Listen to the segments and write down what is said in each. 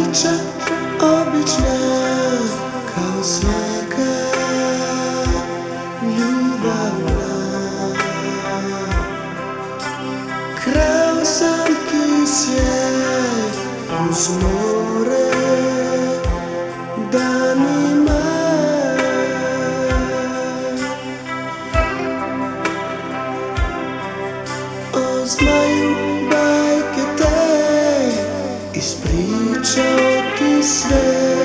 policzek obić na kaosnaka Ljubavna Krausan kisje uz more danima Uz çok ister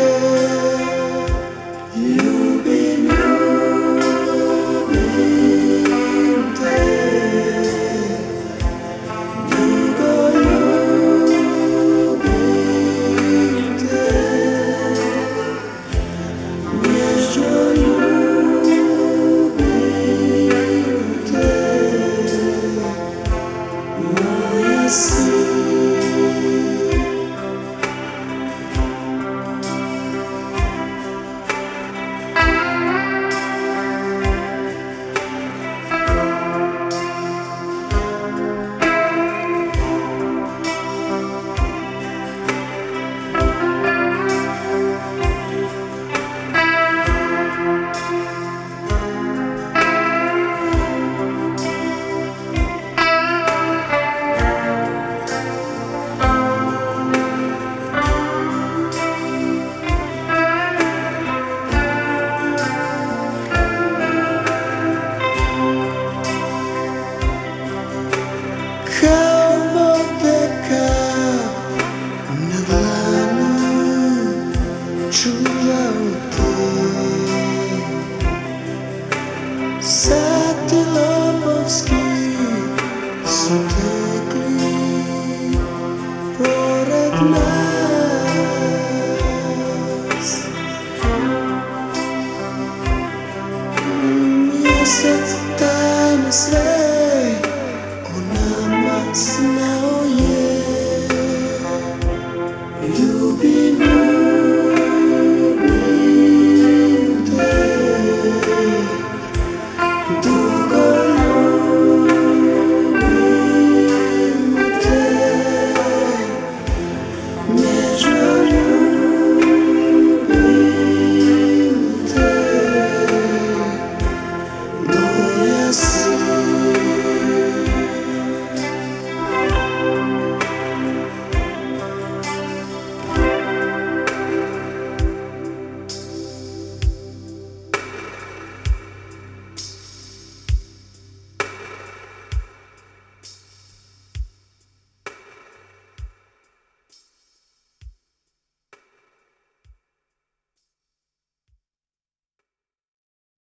czuję ty Satylomowski Zutykli Porad nas Miesiąc ta myślej O nas